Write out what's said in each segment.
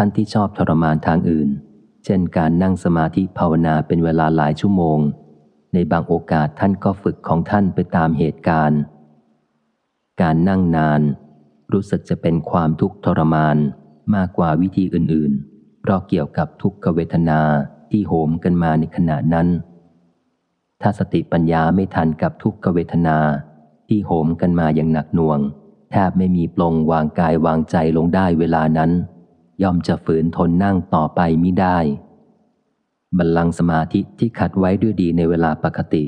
ท่านที่ชอบทรมานทางอื่น เช่นการนั่งสมาธิภาวนาเป็นเวลาหลายชั่วโมง ในบางโอกาสท่านก็ฝึกของท่านไปตามเหตุการณ์ การนั่งนาน รู้สึกจะเป็นความทุกข์ทรมานมากกว่าวิธีอื่นๆ เพราะเกี่ยวกับทุกขเวทนาที่โหมกันมาในขณะนั้น ถ้าสติปัญญาไม่ทันกับทุกขเวทนาที่โหมกันมาอย่างหนักหน่วง แทบไม่มีปลงวางกายวางใจลงได้เวลานั้น ย่อมจะฝืนทนนั่งต่อไปมิได้ บัลลังก์สมาธิที่ขัดไว้ด้วยดีในเวลาปกติ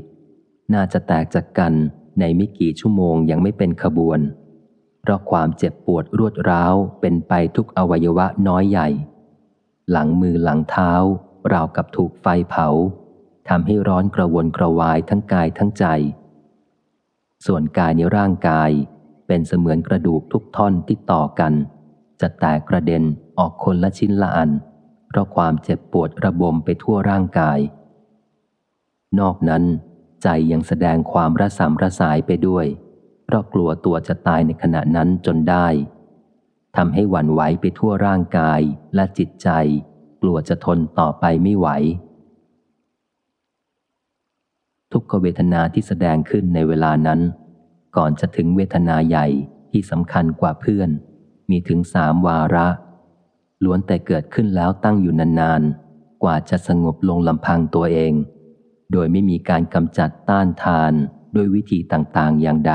น่าจะแตกจากกันในไม่กี่ชั่วโมงยังไม่เป็นขบวน เพราะความเจ็บปวดรวดร้าวเป็นไปทุกอวัยวะน้อยใหญ่ หลังมือหลังเท้า ราวกับถูกไฟเผาทำให้ร้อนกระวนกระวายทั้งกายทั้งใจ ส่วนกายในร่างกายเป็นเสมือนกระดูกทุกท่อนที่ต่อกัน จะแตกกระเด็นออกคนละชิ้นละอัน เพราะความเจ็บปวดระบมไปทั่วร่างกาย นอกนั้น ใจยังแสดงความระสำระสายไปด้วย เพราะกลัวตัวจะตายในขณะนั้นจนได้ทำให้หวั่นไหวไปทั่วร่างกายและจิตใจ กลัวจะทนต่อไปไม่ไหว ทุกขเวทนาที่แสดงขึ้นในเวลานั้น ก่อนจะถึงเวทนาใหญ่ที่สำคัญกว่าเพื่อน มีถึงสามวาระ ล้วนแต่เกิดขึ้นแล้วตั้งอยู่นานๆ กว่าจะสงบลงลำพังตัวเอง โดยไม่มีการกำจัดต้านทานด้วยวิธีต่างๆอย่างใด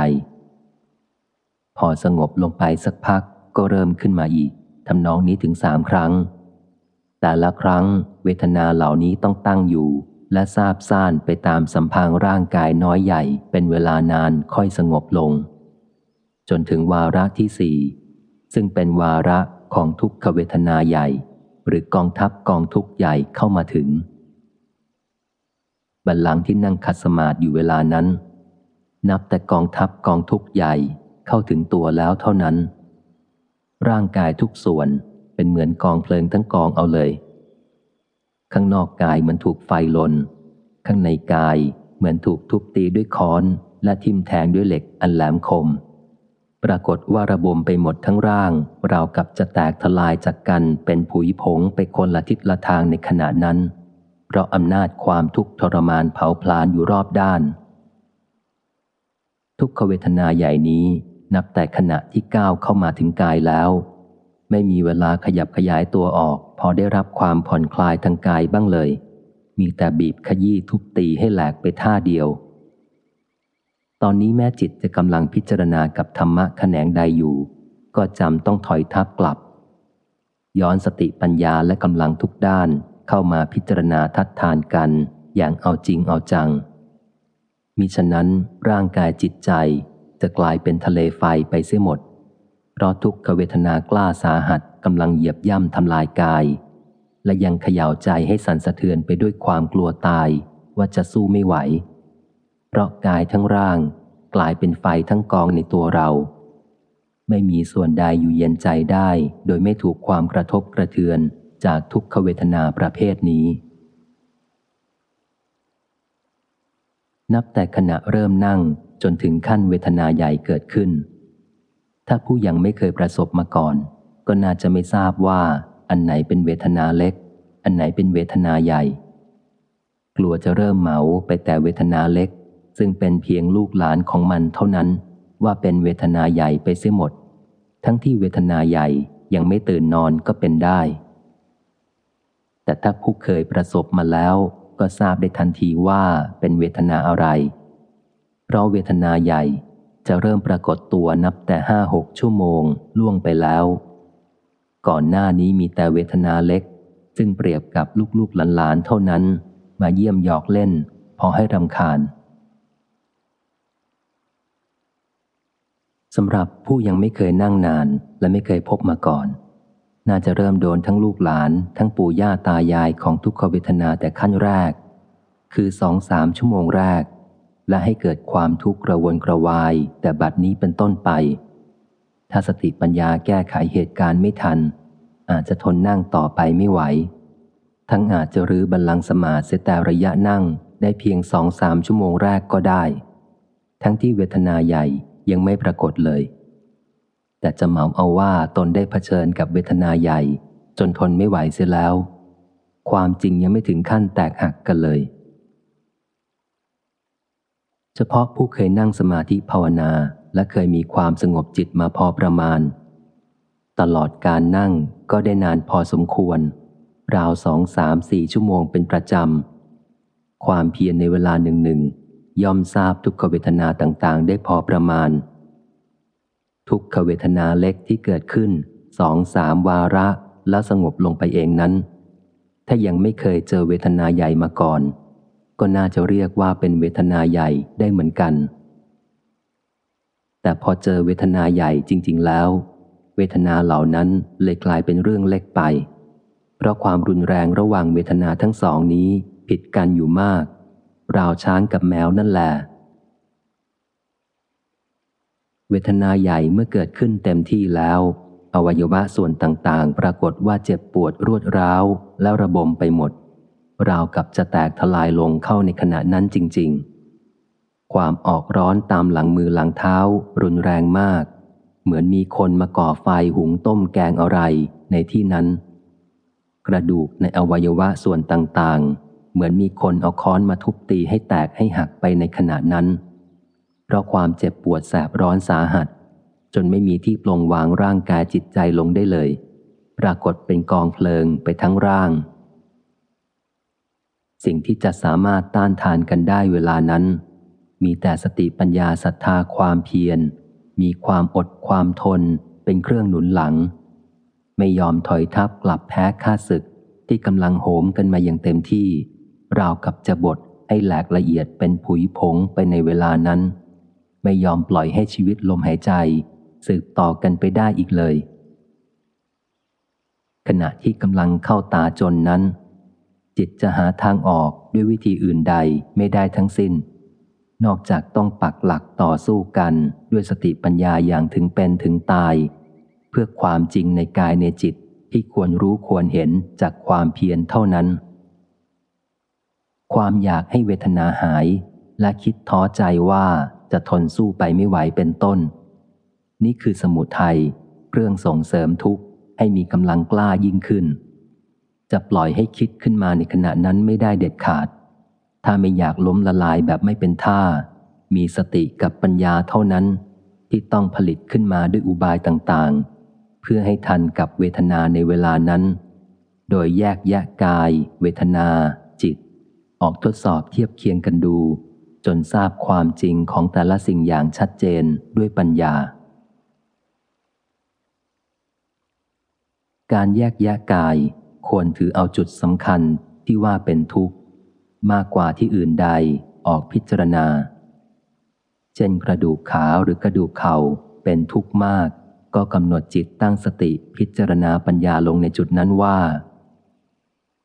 พอสงบลงไปสักพักก็เริ่มขึ้นมาอีกทำนองนี้ถึงสามครั้ง แต่ละครั้งเวทนาเหล่านี้ต้องตั้งอยู่ และซาบซ่านไปตามสัมพังร่างกายน้อยใหญ่ เป็นเวลานานค่อยสงบลง จนถึงวาระที่สี่ ซึ่งเป็นวาระของทุกขเวทนาใหญ่ หรือกองทัพกองทุกใหญ่เข้ามาถึง บัลลังก์ที่นั่งคัดสมาธิอยู่เวลานั้น นับแต่กองทัพกองทุกใหญ่เข้าถึงตัวแล้วเท่านั้น ร่างกายทุกส่วนเป็นเหมือนกองเพลิงทั้งกองเอาเลย ข้างนอกกายเหมือนถูกไฟลน ข้างในกายเหมือนถูกทุบตีด้วยค้อนและทิ่มแทงด้วยเหล็กอันแหลมคม ปรากฏว่าระบมไปหมดทั้งร่าง เรากับจะแตกทลายจากกันเป็นผุยผงไปคนละทิศละทางในขณะนั้น เพราะอำนาจความทุกข์ทรมานเผาพลานอยู่รอบด้าน ทุกขเวทนาใหญ่นี้นับแต่ขณะที่ก้าวเข้ามาถึงกายแล้ว ไม่มีเวลาขยับขยายตัวออก พอได้รับความผ่อนคลายทางกายบ้างเลย มีแต่บีบขยี้ทุบตีให้แหลกไปท่าเดียว ตอนนี้แม่จิตจะกำลังพิจารณากับธรรมะแขนงใดอยู่ ก็จำต้องถอยทับกลับ ย้อนสติปัญญาและกำลังทุกด้านเข้ามาพิจารณาทัดทานกัน อย่างเอาจริงเอาจัง มิฉะนั้นร่างกายจิตใจจะกลายเป็นทะเลไฟไปเสียหมด เพราะทุกขเวทนากล้าสาหัสกำลังเหยียบย่ำทำลายกาย และยังเขย่าใจให้สั่นสะเทือนไปด้วยความกลัวตายว่าจะสู้ไม่ไหว เพราะกายทั้งร่าง กลายเป็นไฟทั้งกองในตัวเรา ไม่มีส่วนใดอยู่เย็นใจได้ โดยไม่ถูกความกระทบกระเทือนจากทุกขเวทนาประเภทนี้ นับแต่ขณะเริ่มนั่งจนถึงขั้นเวทนาใหญ่เกิดขึ้น ถ้าผู้ยังไม่เคยประสบมาก่อน ก็น่าจะไม่ทราบว่า อันไหนเป็นเวทนาเล็ก อันไหนเป็นเวทนาใหญ่ กลัวจะเริ่มเหมาไปแต่เวทนาเล็ก ซึ่งเป็นเพียงลูกหลานของมันเท่านั้น ว่าเป็นเวทนาใหญ่ไปเสียหมด ทั้งที่เวทนาใหญ่ยังไม่ตื่นนอนก็เป็นได้ แต่ถ้าผู้เคยประสบมาแล้วก็ทราบได้ทันทีว่าเป็นเวทนาอะไร เพราะเวทนาใหญ่จะเริ่มปรากฏตัวนับแต่ห้าหกชั่วโมงล่วงไปแล้ว ก่อนหน้านี้มีแต่เวทนาเล็ก ซึ่งเปรียบกับลูกๆหลานๆเท่านั้น มาเยี่ยมหยอกเล่น พอให้รำคาญ สำหรับผู้ยังไม่เคยนั่งนานและไม่เคยพบมาก่อน น่าจะเริ่มโดนทั้งลูกหลาน ทั้งปู่ย่าตายายของทุกขเวทนาแต่ขั้นแรก คือสองสามชั่วโมงแรก และให้เกิดความทุกข์กระวนกระวาย แต่บัดนี้เป็นต้นไป ถ้าสติปัญญาแก้ไขเหตุการณ์ไม่ทัน อาจจะทนนั่งต่อไปไม่ไหว ทั้งอาจจะรื้อบัลลังก์สมาธิแต่ระยะนั่งได้เพียงสองสามชั่วโมงแรกก็ได้ ทั้งที่เวทนาใหญ่ ยังไม่ปรากฏเลย แต่จะเหมาเอาว่าตนได้เผชิญกับเวทนาใหญ่ จนทนไม่ไหวเสียแล้ว ความจริงยังไม่ถึงขั้นแตกหักกันเลย เฉพาะผู้เคยนั่งสมาธิภาวนาและเคยมีความสงบจิตมาพอประมาณ ตลอดการนั่งก็ได้นานพอสมควร ราวสองสามสี่ชั่วโมงเป็นประจำ ความเพียรในเวลาหนึ่งหนึ่ง ย่อมทราบทุกขเวทนาต่างๆ ได้พอประมาณ ทุกขเวทนาเล็กที่เกิดขึ้นสองสามวาระแล้วสงบลงไปเองนั้น ถ้ายังไม่เคยเจอเวทนาใหญ่มาก่อน ก็น่าจะเรียกว่าเป็นเวทนาใหญ่ได้เหมือนกัน แต่พอเจอเวทนาใหญ่จริง ๆ แล้ว เวทนาเหล่านั้นเลยกลายเป็นเรื่องเล็กไป เพราะความรุนแรงระหว่างเวทนาทั้งสองนี้ผิดกันอยู่มาก ราวช้างกับแมวนั่นแหละเวทนาใหญ่เมื่อเกิดขึ้นเต็มที่แล้ว อวัยวะส่วนต่างๆ ปรากฏว่าเจ็บปวดรวดร้าวแล้วระบมไปหมด ราวกับจะแตกทลายลงเข้าในขณะนั้นจริง ๆ ความออกร้อนตามหลังมือหลังเท้า รุนแรงมาก เหมือนมีคนมาก่อไฟหุงต้มแกงอะไรในที่นั้น กระดูกในอวัยวะส่วนต่างๆ เหมือนมีคนเอาค้อนมาทุบตีให้แตกให้หักไปในขณะนั้น เพราะความเจ็บปวดแสบร้อนสาหัส จนไม่มีที่ปลงวางร่างกายจิตใจลงได้เลย ปรากฏเป็นกองเพลิงไปทั้งร่าง สิ่งที่จะสามารถต้านทานกันได้เวลานั้น มีแต่สติปัญญาศรัทธาความเพียร มีความอดความทน เป็นเครื่องหนุนหลัง ไม่ยอมถอยทับกลับแพ้ข้าศึกที่กำลังโหมกันมาอย่างเต็มที่ ราวกับจะบดให้แหลกละเอียดเป็นผุยผงไปในเวลานั้น ไม่ยอมปล่อยให้ชีวิตลมหายใจ สืบต่อกันไปได้อีกเลย ขณะที่กำลังเข้าตาจนนั้น จิตจะหาทางออกด้วยวิธีอื่นใดไม่ได้ทั้งสิน้น นอกจากต้องปักหลักต่อสู้กันด้วยสติปัญญาอย่างถึงเป็นถึงตาย เพื่อความจริงในกายในจิตที่ควรรู้ควรเห็นจากความเพียรเท่านั้น ความอยากให้เวทนาหาย และคิดท้อใจว่าจะทนสู้ไปไม่ไหวเป็นต้น นี่คือสมุทัยเครื่องส่งเสริมทุกข์ให้มีกำลังกล้ายิ่งขึ้น จะปล่อยให้คิดขึ้นมาในขณะนั้นไม่ได้เด็ดขาด ถ้าไม่อยากล้มละลายแบบไม่เป็นท่า มีสติกับปัญญาเท่านั้น ที่ต้องผลิตขึ้นมาด้วยอุบายต่างๆ เพื่อให้ทันกับเวทนาในเวลานั้น โดยแยกแยะกาย เวทนา ออกทดสอบเทียบเคียงกันดู จนทราบความจริงของแต่ละสิ่งอย่างชัดเจนด้วยปัญญา การแยกแยะกาย ควรถือเอาจุดสำคัญที่ว่าเป็นทุกข์ มากกว่าที่อื่นใดออกพิจารณา เช่นกระดูกขาหรือกระดูกเข่าเป็นทุกข์มากก็กำหนดจิตตั้งสติพิจารณาปัญญาลงในจุดนั้นว่า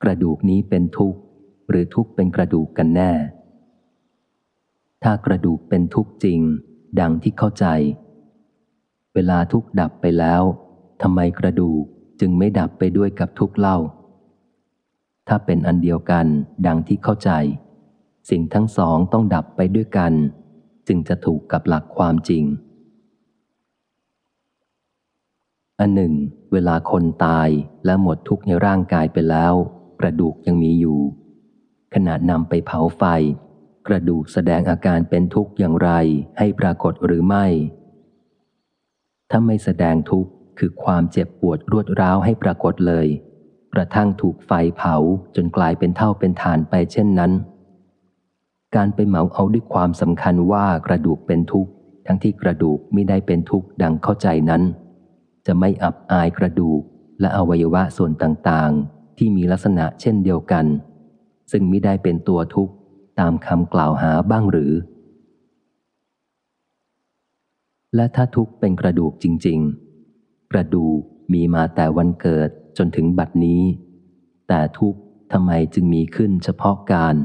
กระดูกนี้เป็นทุกข์ หรือทุกข์เป็นกระดูกกันแน่ ถ้ากระดูกเป็นทุกข์จริง ดังที่เข้าใจ เวลาทุกข์ดับไปแล้วทำไมกระดูกจึงไม่ดับไปด้วยกับทุกข์เล่า ถ้าเป็นอันเดียวกันดังที่เข้าใจ สิ่งทั้งสองต้องดับไปด้วยกัน จึงจะถูกกับหลักความจริงอันหนึ่ง เวลาคนตายและหมดทุกข์ในร่างกายไปแล้ว กระดูกยังมีอยู่ ขณะนำไปเผาไฟ กระดูกแสดงอาการเป็นทุกข์อย่างไรให้ปรากฏหรือไม่ ถ้าไม่แสดงทุกข์คือความเจ็บปวดรวดร้าวให้ปรากฏเลย กระทั่งถูกไฟเผาจนกลายเป็นเท่าเป็นฐานไปเช่นนั้น การไปเหมาเอาด้วยความสำคัญว่ากระดูกเป็นทุกข์ทั้งที่กระดูกไม่ได้เป็นทุกข์ดังเข้าใจนั้น จะไม่อับอายกระดูกและอวัยวะส่วนต่างๆ ที่มีลักษณะเช่นเดียวกัน ซึ่งไม่ได้เป็นตัวทุกข์ตามคำกล่าวหาบ้างหรือ และถ้าทุกข์เป็นกระดูกจริง ๆ กระดูกมีมาแต่วันเกิดจนถึงบัดนี้ แต่ทุกข์ทำไมจึงมีขึ้นเฉพาะการ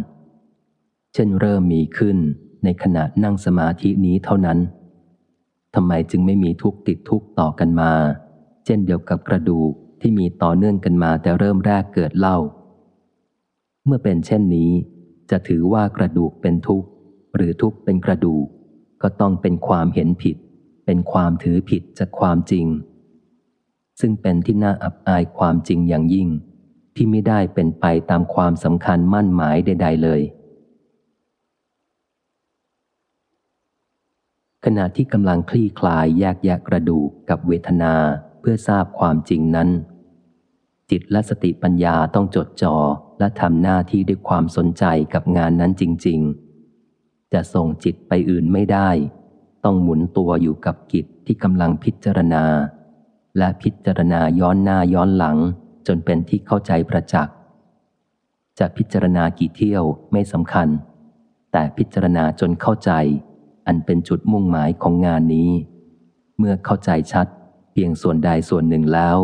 เช่นเริ่มมีขึ้นในขณะนั่งสมาธินี้เท่านั้นทำไมจึงไม่มีทุกติดทุกต่อกันมา เช่นเดียวกับกระดูกที่มีต่อเนื่องกันมาแต่เริ่มแรกเกิดเล่า เมื่อเป็นเช่นนี้ จะถือว่ากระดูกเป็นทุกข์ หรือทุกข์เป็นกระดูก ก็ต้องเป็นความเห็นผิด เป็นความถือผิดจากความจริง ซึ่งเป็นที่น่าอับอายความจริงอย่างยิ่ง ที่ไม่ได้เป็นไปตามความสำคัญมั่นหมายใด ๆ เลย ขณะที่กำลังคลี่คลายแยกแยะกระดูกกับเวทนาเพื่อทราบความจริงนั้น จิตและสติปัญญาต้องจดจอ่อและทำหน้าที่ด้วยความสนใจกับงานนั้นจริง ๆ จะส่งจิตไปอื่นไม่ได้ ต้องหมุนตัวอยู่กับกิจที่กำลังพิจารณา และพิจารณาย้อนหน้าย้อนหลัง จนเป็นที่เข้าใจประจักษ์จะพิจารณากี่เที่ยวไม่สำคัญ แต่พิจารณาจนเข้าใจ อันเป็นจุดมุ่งหมายของงานนี้ เมื่อเข้าใจชัด เพียงส่วนใดส่วนหนึ่งแล้ว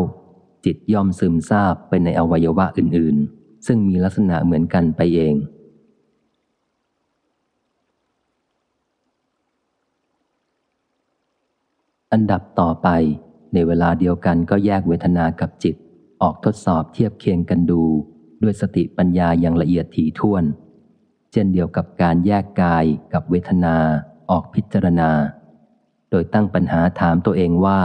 จิตย่อมซึมซาบไปในอวัยวะอื่น ๆ ซึ่งมีลักษณะเหมือนกันไปเอง อันดับต่อไป ในเวลาเดียวกันก็แยกเวทนากับจิต ออกทดสอบเทียบเคียงกันดู ด้วยสติปัญญาอย่างละเอียดถี่ถ้วน เช่นเดียวกับการแยกกายกับเวทนาออกพิจารณา โดยตั้งปัญหาถามตัวเองว่า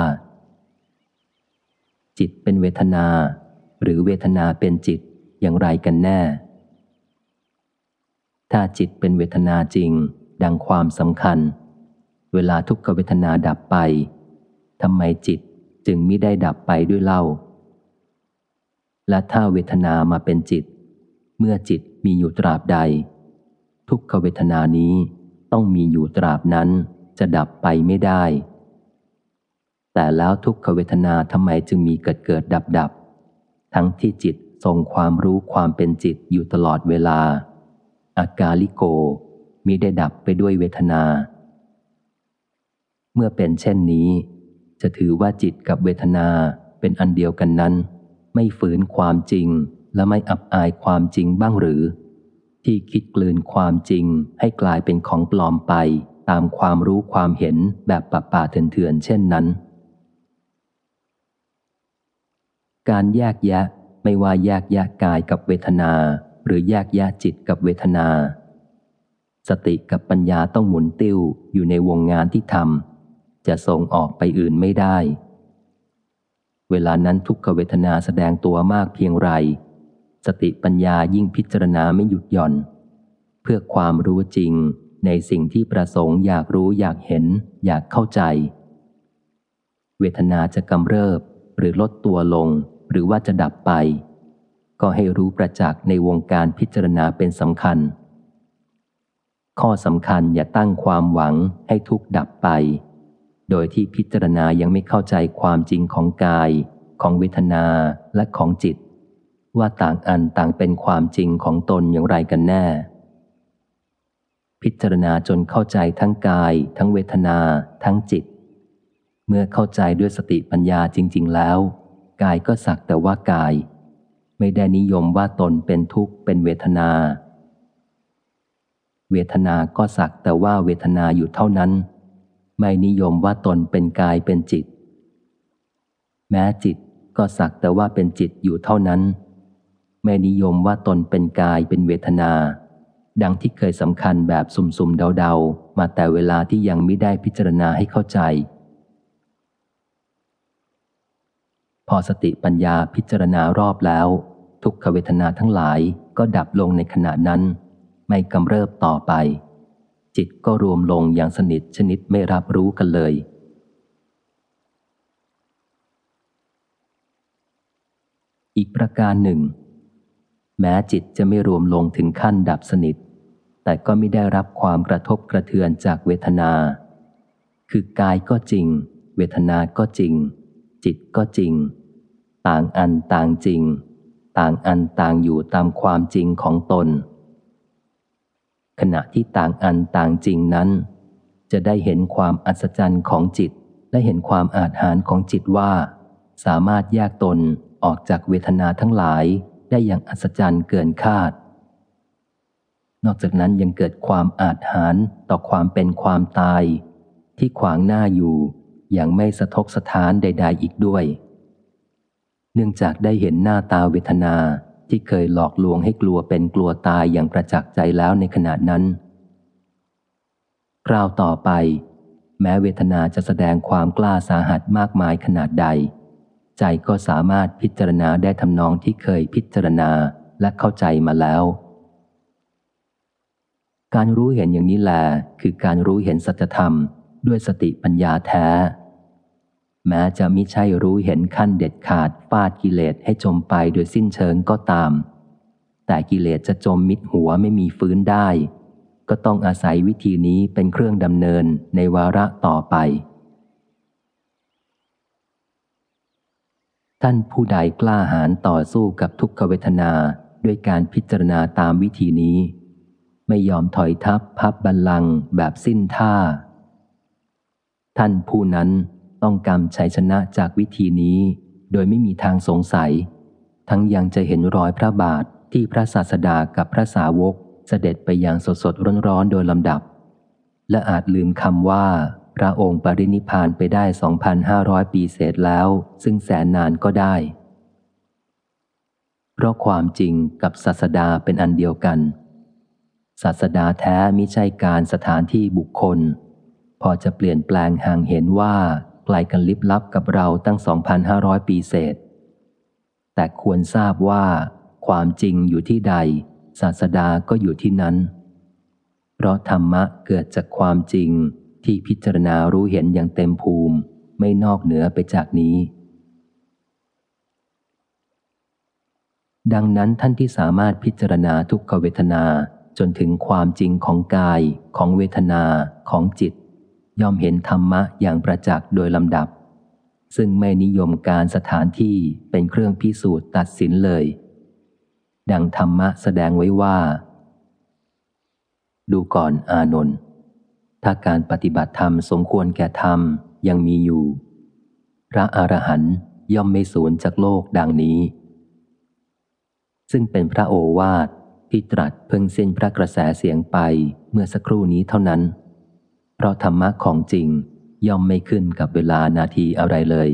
จิตเป็นเวทนา หรือเวทนาเป็นจิตอย่างไรกันแน่ ถ้าจิตเป็นเวทนาจริง ดังความสำคัญ เวลาทุกขเวทนาดับไปทำไมจิตจึงไม่ได้ดับไปด้วยเล่า และถ้าเวทนามาเป็นจิต เมื่อจิตมีอยู่ตราบใด ทุกขเวทนานี้ต้องมีอยู่ตราบนั้นจะดับไปไม่ได้ แต่แล้วทุกขเวทนาทำไมจึงมีเกิดเกิดดับดับ ทั้งที่จิตทรงความรู้ความเป็นจิตอยู่ตลอดเวลา อากาลิโกมิได้ดับไปด้วยเวทนา เมื่อเป็นเช่นนี้ จะถือว่าจิตกับเวทนาเป็นอันเดียวกันนั้น ไม่ฝืนความจริงและไม่อับอายความจริงบ้างหรือ ที่คิดกลืนความจริงให้กลายเป็นของปลอมไปตามความรู้ความเห็นแบบป่าป่าเถื่อนเช่นนั้น การแยกแยะไม่ว่าแยกแยะกายกับเวทนา หรือแยกแยะจิตกับเวทนา สติกับปัญญาต้องหมุนติ้วอยู่ในวงงานที่ทำจะส่งออกไปอื่นไม่ได้ เวลานั้นทุกขเวทนาแสดงตัวมากเพียงไร สติปัญญายิ่งพิจารณาไม่หยุดหย่อน เพื่อความรู้จริงในสิ่งที่ประสงค์อยากรู้อยากเห็น อยากเข้าใจ เวทนาจะกำเริบหรือลดตัวลง หรือว่าจะดับไป ก็ให้รู้ประจักษ์ในวงการพิจารณาเป็นสำคัญ ข้อสำคัญอย่าตั้งความหวังให้ทุกดับไป โดยที่พิจารณายังไม่เข้าใจความจริงของกาย ของเวทนาและของจิต ว่าต่างอันต่างเป็นความจริงของตนอย่างไรกันแน่ พิจารณาจนเข้าใจทั้งกาย ทั้งเวทนา ทั้งจิตเมื่อเข้าใจด้วยสติปัญญาจริง ๆ แล้ว กายก็สักแต่ว่ากาย ไม่ได้นิยมว่าตนเป็นทุกข์เป็นเวทนา เวทนาก็สักแต่ว่าเวทนาอยู่เท่านั้น ไม่นิยมว่าตนเป็นกายเป็นจิต แม้จิตก็สักแต่ว่าเป็นจิตอยู่เท่านั้น ไม่นิยมว่าตนเป็นกายเป็นเวทนา ดังที่เคยสำคัญแบบสุ่มๆเดาๆ มาแต่เวลาที่ยังไม่ได้พิจารณาให้เข้าใจ พอสติปัญญาพิจารณารอบแล้ว ทุกขเวทนาทั้งหลายก็ดับลงในขณะนั้น ไม่กำเริบต่อไป จิตก็รวมลงอย่างสนิทชนิดไม่รับรู้กันเลย อีกประการหนึ่ง แม้จิตจะไม่รวมลงถึงขั้นดับสนิท แต่ก็ไม่ได้รับความกระทบกระเทือนจากเวทนา คือกายก็จริง เวทนาก็จริง จิตก็จริง ต่างอันต่างจริง ต่างอันต่างอยู่ตามความจริงของตน ขณะที่ต่างอันต่างจริงนั้น จะได้เห็นความอัศจรรย์ของจิต และเห็นความอาจหารของจิตว่า สามารถแยกตนออกจากเวทนาทั้งหลายได้อย่างอัศจรรย์เกินคาด นอกจากนั้นยังเกิดความอาจหารต่อความเป็นความตาย ที่ขวางหน้าอยู่ อย่างไม่สะทกสะท้านใด ๆ อีกด้วย เนื่องจากได้เห็นหน้าตาเวทนาที่เคยหลอกลวงให้กลัวเป็นกลัวตายอย่างประจักษ์ใจแล้วในขณะนั้น คราวต่อไป แม้เวทนาจะแสดงความกล้าสาหัสมากมายขนาดใด ใจก็สามารถพิจารณาได้ทำนองที่เคยพิจารณาและเข้าใจมาแล้ว การรู้เห็นอย่างนี้แหละคือการรู้เห็นสัจธรรม ด้วยสติปัญญาแท้ แม้จะมิใช่รู้เห็นขั้นเด็ดขาดฟาดกิเลสให้จมไปโดยสิ้นเชิงก็ตาม แต่กิเลสจะจมมิดหัวไม่มีฟื้นได้ ก็ต้องอาศัยวิธีนี้เป็นเครื่องดำเนินในวาระต่อไป ท่านผู้ใดกล้าหาญต่อสู้กับทุกขเวทนาด้วยการพิจารณาตามวิธีนี้ ไม่ยอมถอยทับพับบัลลังก์แบบสิ้นท่า ท่านผู้นั้นต้องกำชัยชนะจากวิธีนี้ โดยไม่มีทางสงสัย ทั้งยังจะเห็นรอยพระบาทที่พระศาสดากับพระสาวกเสด็จไปอย่างสดสดร้อนร้อนโดยลำดับ และอาจลืมคำว่า พระองค์ปรินิพานไปได้ 2,500 ปีเศษแล้ว ซึ่งแสนนานก็ได้ เพราะความจริงกับศาสดาเป็นอันเดียวกัน ศาสดาแท้มิใช่การสถานที่บุคคล พอจะเปลี่ยนแปลงห่างเห็นว่าไกลกันลิบลับกับเราตั้ง 2,500 ปีเศษ แต่ควรทราบว่า ความจริงอยู่ที่ใด ศาสดาก็อยู่ที่นั้น เพราะธรรมะเกิดจากความจริงที่พิจารณารู้เห็นอย่างเต็มภูมิ ไม่นอกเหนือไปจากนี้ ดังนั้นท่านที่สามารถพิจารณาทุกขเวทนาจนถึงความจริงของกายของเวทนาของจิต ย่อมเห็นธรรมะอย่างประจักษ์โดยลำดับ ซึ่งไม่นิยมการสถานที่เป็นเครื่องพิสูจน์ตัดสินเลย ดังธรรมะแสดงไว้ว่า ดูก่อนอานนท์ถ้าการปฏิบัติธรรมสมควรแก่ธรรมยังมีอยู่ พระอรหันต์ย่อมไม่สูญจากโลกดังนี้ ซึ่งเป็นพระโอวาทที่ตรัสเพิ่งสิ้นพระกระแสเสียงไปเมื่อสักครู่นี้เท่านั้น เพราะธรรมะของจริงย่อมไม่ขึ้นกับเวลานาทีอะไรเลย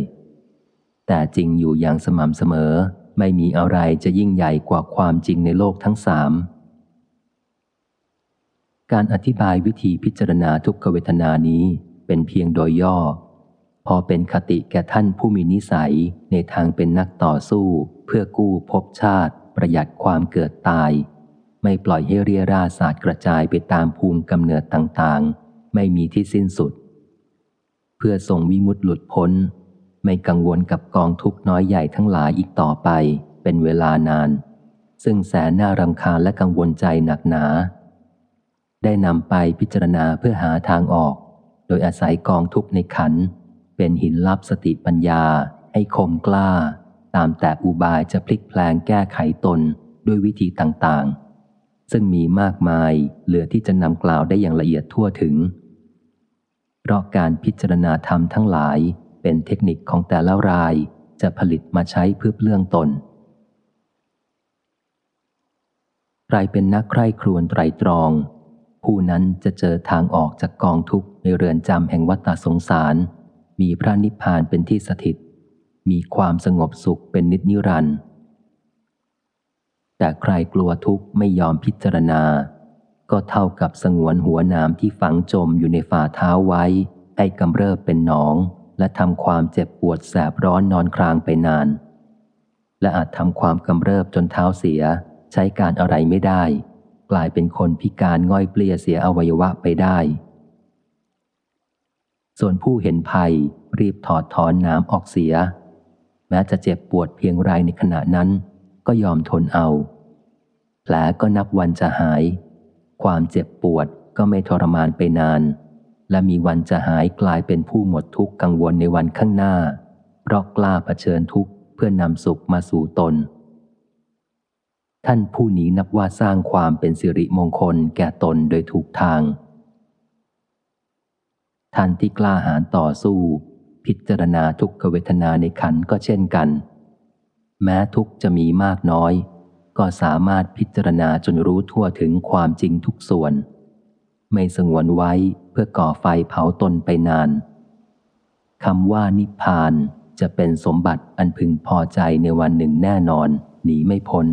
แต่จริงอยู่อย่างสม่ำเสมอ ไม่มีอะไรจะยิ่งใหญ่กว่าความจริงในโลกทั้งสาม การอธิบายวิธีพิจารณาทุกขเวทนานี้เป็นเพียงโดยย่อ พอเป็นคติแก่ท่านผู้มีนิสัยในทางเป็นนักต่อสู้ เพื่อกู้ภพชาติ ประหยัดความเกิดตาย ไม่ปล่อยให้เรียราศาสตร์กระจายไปตามภูมิกำเนิดต่างๆ ไม่มีที่สิ้นสุด เพื่อส่งวิมุตติหลุดพ้น ไม่กังวลกับกองทุกน้อยใหญ่ทั้งหลายอีกต่อไปเป็นเวลานาน ซึ่งแสนน่ารำคาญและกังวลใจหนักหนา ได้นำไปพิจารณาเพื่อหาทางออก โดยอาศัยกองทุกในขัน เป็นหินลับสติปัญญา ให้คมกล้า ตามแต่อุบายจะพลิกแปลงแก้ไขตนด้วยวิธีต่างๆซึ่งมีมากมายเหลือที่จะนำกล่าวได้อย่างละเอียดทั่วถึง เพราะการพิจารณาธรรมทั้งหลายเป็นเทคนิคของแต่ละรายจะผลิตมาใช้เพื่อเปลื่องตน ใครเป็นนักใคร่ครวญไตรตรอง ผู้นั้นจะเจอทางออกจากกองทุกข์ในเรือนจำแห่งวัฏสงสาร มีพระนิพพานเป็นที่สถิต มีความสงบสุขเป็นนิจนิรันดร์แต่ใครกลัวทุกข์ไม่ยอมพิจารณา ก็เท่ากับสงวนหัวน้ำที่ฝังจมอยู่ในฝ่าเท้าไว้ ให้กำเริบเป็นหนอง และทำความเจ็บปวดแสบร้อนนอนครางไปนาน และอาจทำความกำเริบจนเท้าเสีย ใช้การอะไรไม่ได้ กลายเป็นคนพิการง่อยเปลี่ยเสียอวัยวะไปได้ ส่วนผู้เห็นภัยรีบถอดถอนน้ำออกเสีย แม้จะเจ็บปวดเพียงไรในขณะนั้น ก็ยอมทนเอา แผลก็นับวันจะหาย ความเจ็บปวดก็ไม่ทรมานไปนาน และมีวันจะหายกลายเป็นผู้หมดทุกข์กังวลในวันข้างหน้า เพราะกล้าเผชิญทุกข์เพื่อนำสุขมาสู่ตน ท่านผู้นี้นับว่าสร้างความเป็นสิริมงคลแก่ตนโดยถูกทาง ท่านที่กล้าหาญต่อสู้ พิจารณาทุกขเวทนาในขันก็เช่นกัน แม้ทุกจะมีมากน้อย ก็สามารถพิจารณาจนรู้ทั่วถึงความจริงทุกส่วน ไม่สงวนไว้เพื่อก่อไฟเผาตนไปนานคำว่านิพพานจะเป็นสมบัติอันพึงพอใจในวันหนึ่งแน่นอน หนีไม่พ้น